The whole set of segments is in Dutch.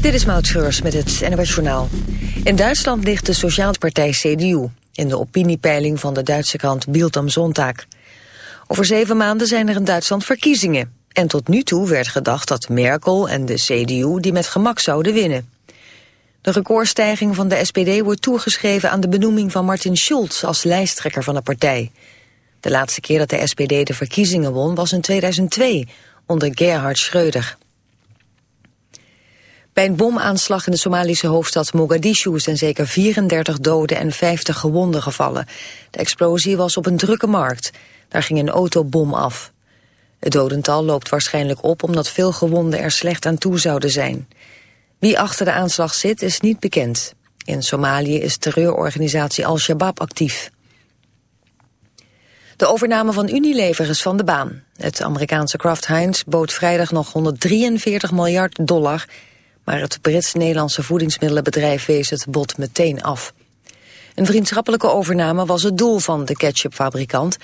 Dit is Maud Schreurs met het NOS Journaal. In Duitsland ligt de Sociale Partij CDU... in de opiniepeiling van de Duitse krant Bild am Sonntag. Over zeven maanden zijn er in Duitsland verkiezingen. En tot nu toe werd gedacht dat Merkel en de CDU die met gemak zouden winnen. De recordstijging van de SPD wordt toegeschreven aan de benoeming van Martin Schulz als lijsttrekker van de partij. De laatste keer dat de SPD de verkiezingen won was in 2002 onder Gerhard Schröder. Bij een bomaanslag in de Somalische hoofdstad Mogadishu zijn zeker 34 doden en 50 gewonden gevallen. De explosie was op een drukke markt. Daar ging een autobom af. Het dodental loopt waarschijnlijk op omdat veel gewonden er slecht aan toe zouden zijn. Wie achter de aanslag zit is niet bekend. In Somalië is terreurorganisatie Al-Shabaab actief. De overname van Unilever is van de baan. Het Amerikaanse Kraft Heinz bood vrijdag nog 143 miljard dollar... maar het Brits-Nederlandse voedingsmiddelenbedrijf wees het bod meteen af. Een vriendschappelijke overname was het doel van de ketchupfabrikant...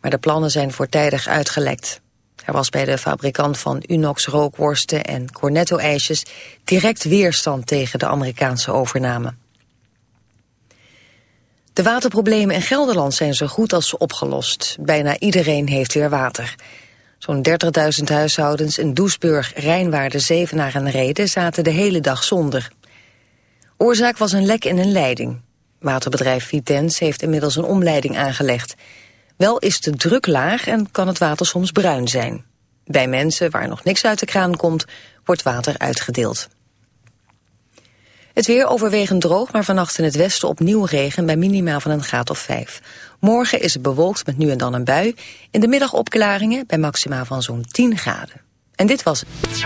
maar de plannen zijn voortijdig uitgelekt. Er was bij de fabrikant van Unox rookworsten en Cornetto-ijsjes... direct weerstand tegen de Amerikaanse overname. De waterproblemen in Gelderland zijn zo goed als opgelost. Bijna iedereen heeft weer water. Zo'n 30.000 huishoudens in Doesburg, Rijnwaarde, Zevenaar en Reden zaten de hele dag zonder. Oorzaak was een lek in een leiding. Waterbedrijf Vitens heeft inmiddels een omleiding aangelegd. Wel is de druk laag en kan het water soms bruin zijn. Bij mensen waar nog niks uit de kraan komt, wordt water uitgedeeld. Het weer overwegend droog, maar vannacht in het westen opnieuw regen... bij minima van een graad of 5. Morgen is het bewolkt met nu en dan een bui. In de middag opklaringen bij maxima van zo'n 10 graden. En dit was het.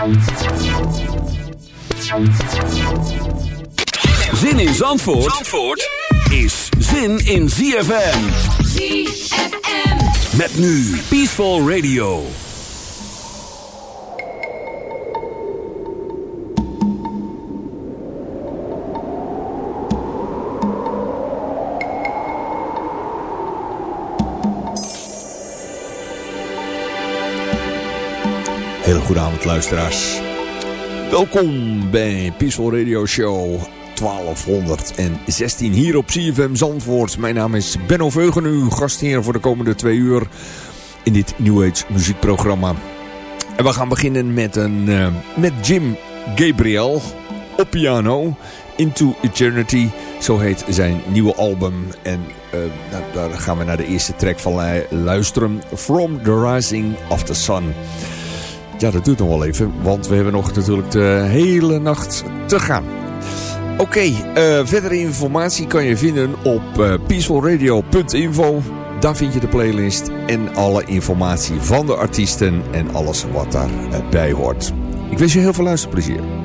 Zin in Zandvoort, Zandvoort is zin in ZFM. ZFM. Met nu Peaceful Radio. Hele goede avond luisteraars. Welkom bij Peaceful Radio Show 1216 hier op CFM Zandvoort. Mijn naam is Benno Veugen, uw gastheer voor de komende twee uur in dit New Age muziekprogramma. En we gaan beginnen met, een, uh, met Jim Gabriel op piano. Into Eternity, zo heet zijn nieuwe album. En uh, daar gaan we naar de eerste track van luisteren. From the Rising of the Sun. Ja, dat duurt nog wel even, want we hebben nog natuurlijk de hele nacht te gaan. Oké, uh, verdere informatie kan je vinden op uh, peacefulradio.info. Daar vind je de playlist en alle informatie van de artiesten en alles wat daarbij hoort. Ik wens je heel veel luisterplezier.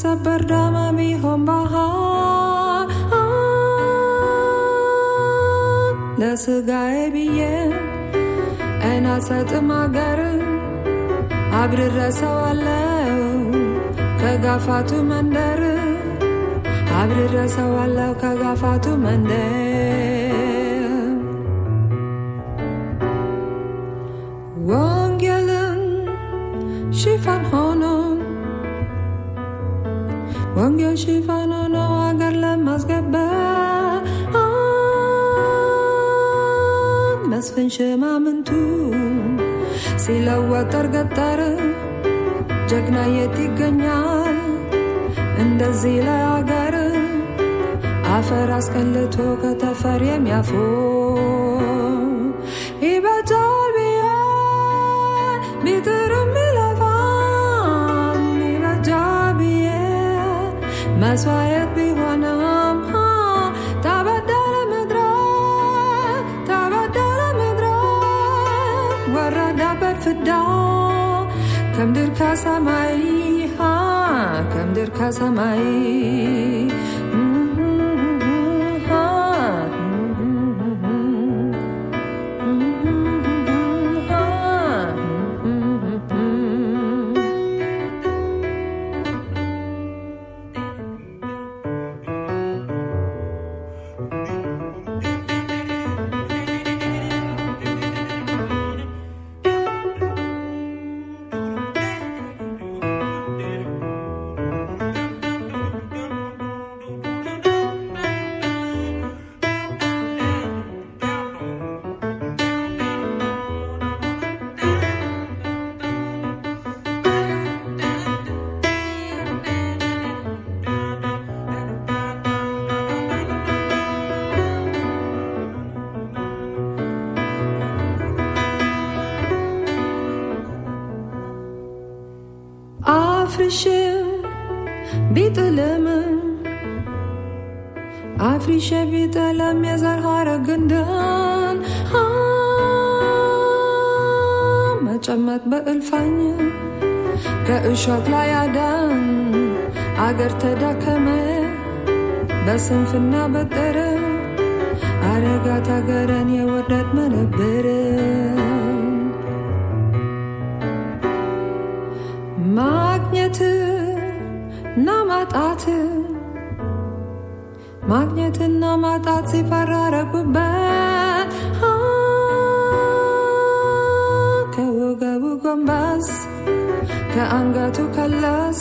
se perdáme mýho baha. Da sgaye biye en asatıma agarım አብርረሰዋለው ከጋፋቱ መንደር አብርረሰዋለው ከጋፋቱ መንደር da Kam casa mai ha Kam der casa mai በእልፋኝ ከእሾክ ላይ አዳን አገር ተዳከመ በስንፍና በጠረ አረጋት አገረን የወርደት መነብር ማግኘት እና ማጣት ማግኘትና ማጣት ሲፈራረቁበት ጎንበስ ከአንገቱ ከለስ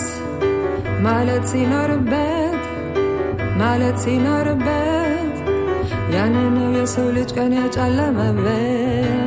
ማለት ሲኖርበት ማለት ሲኖርበት ነው የሰው ልጅ ቀን ያጨለመበት